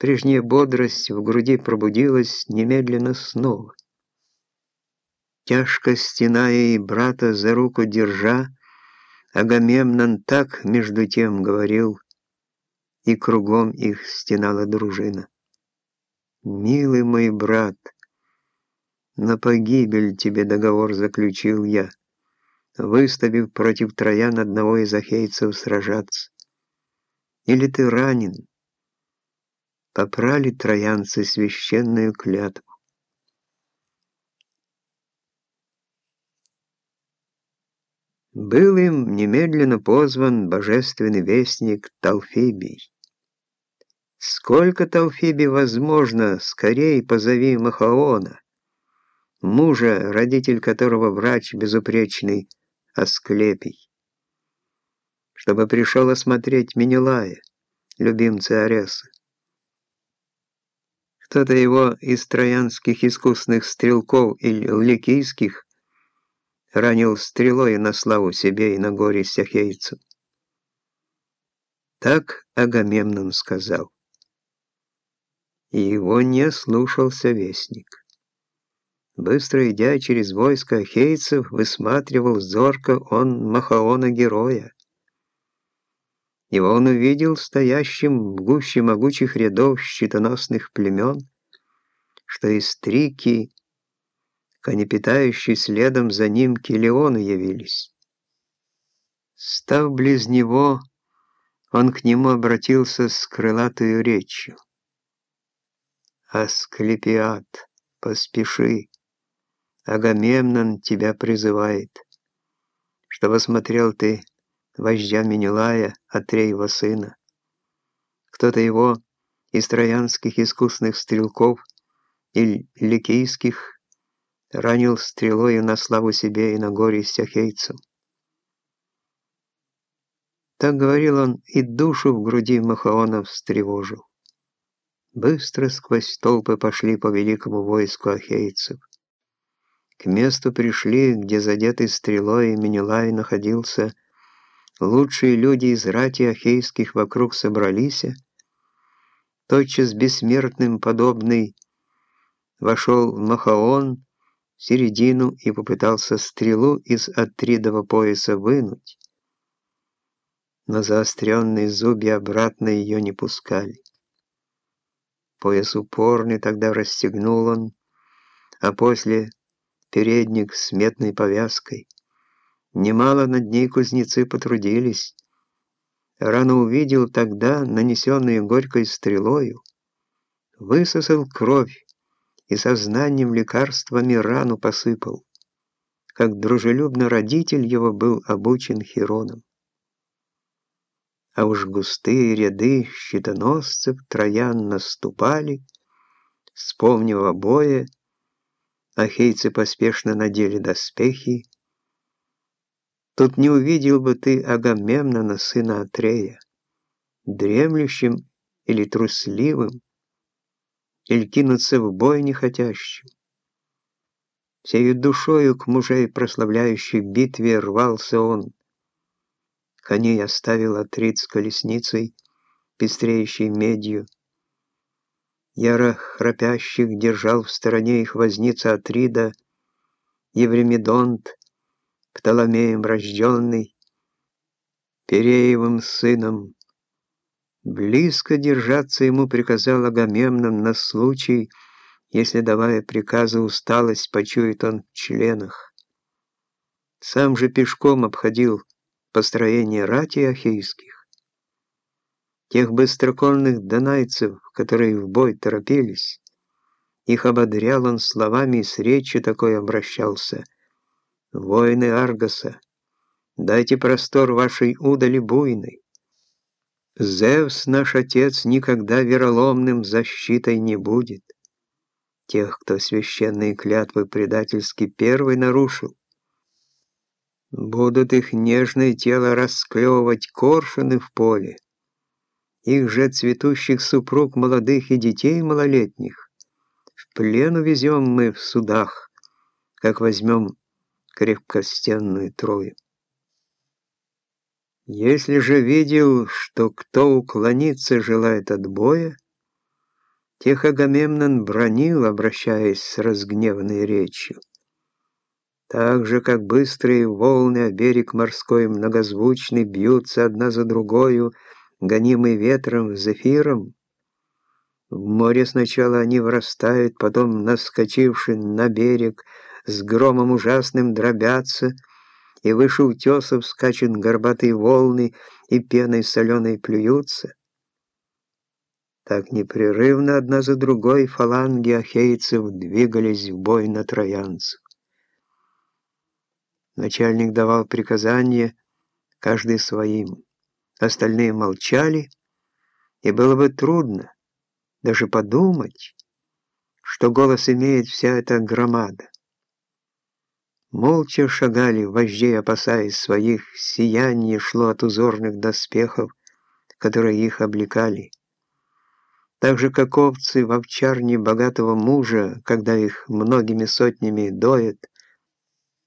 Прежняя бодрость в груди пробудилась немедленно снова. Тяжко стеная и брата за руку держа, Агамемнон так между тем говорил, и кругом их стенала дружина. «Милый мой брат, на погибель тебе договор заключил я, выставив против троян одного из ахейцев сражаться. Или ты ранен? Попрали троянцы священную клятву. Был им немедленно позван божественный вестник Талфибий. Сколько Талфиби возможно, скорей позови Махаона, мужа, родитель которого врач безупречный Асклепий, чтобы пришел осмотреть Менелая, любимца Ареса. Кто-то его из троянских искусных стрелков или ликийских ранил стрелой на славу себе и на горе сяхейцу. Так Агамемнон сказал. И его не слушался вестник. Быстро идя через войско ахейцев, высматривал зорко он Махаона-героя. Его он увидел стоящим в гуще могучих рядов щитоносных племен, что из Трики, конепитающие следом за ним Килеоны явились. Став близ него, он к нему обратился с крылатою речью. «Асклепиад, поспеши!» Агамемнон тебя призывает, чтобы смотрел ты вождя Менелая, Атреева сына. Кто-то его из троянских искусных стрелков или ликийских ранил стрелою на славу себе и на горе стяхейцам. Так говорил он, и душу в груди Махаона встревожил. Быстро сквозь толпы пошли по великому войску ахейцев. К месту пришли, где задетый стрелой Менелай находился. Лучшие люди из рати ахейских вокруг собрались. Тотчас бессмертным подобный вошел Махаон в середину и попытался стрелу из Атридова пояса вынуть. Но заостренные зубья обратно ее не пускали. Пояс упорный тогда расстегнул он, а после передник с метной повязкой. Немало над ней кузнецы потрудились. Рано увидел тогда, нанесенную горькой стрелою, высосал кровь и сознанием лекарствами рану посыпал, как дружелюбно родитель его был обучен Хироном. А уж густые ряды щитоносцев троян наступали, вспомнив обои, Ахейцы поспешно надели доспехи. Тут не увидел бы ты Агамемнона, сына Атрея, дремлющим или трусливым, или кинуться в бой нехотящим. Всею душою к мужей прославляющей битве рвался он. Коней оставил Атрит с колесницей, пестреющей медью, Яро храпящих держал в стороне их возница Атрида, Евремидонт, Птоломеем рожденный, Переевым сыном. Близко держаться ему приказал Агамемнон на случай, если, давая приказы, усталость почует он в членах. Сам же пешком обходил построение рати ахейских тех быстроконных донайцев, которые в бой торопились. Их ободрял он словами и с речью такой обращался. «Воины Аргоса, дайте простор вашей удали буйной. Зевс, наш отец, никогда вероломным защитой не будет. Тех, кто священные клятвы предательски первый нарушил, будут их нежное тело расклевывать коршуны в поле, их же цветущих супруг молодых и детей малолетних. В плен увезем мы в судах, как возьмем крепкостенную трою. Если же видел, что кто уклониться желает от боя, Тех Агамемнон бронил, обращаясь с разгневанной речью. Так же, как быстрые волны о берег морской многозвучный бьются одна за другою, гонимый ветром, зефиром, в море сначала они вырастают, потом, наскочивши на берег, с громом ужасным дробятся, и выше утесов скачут горбатые волны и пеной соленой плюются. Так непрерывно одна за другой фаланги ахейцев двигались в бой на троянцев. Начальник давал приказания, каждый своим. Остальные молчали, и было бы трудно даже подумать, что голос имеет вся эта громада. Молча шагали, вождей опасаясь своих, сияние шло от узорных доспехов, которые их облекали. Так же, как овцы в овчарне богатого мужа, когда их многими сотнями доят,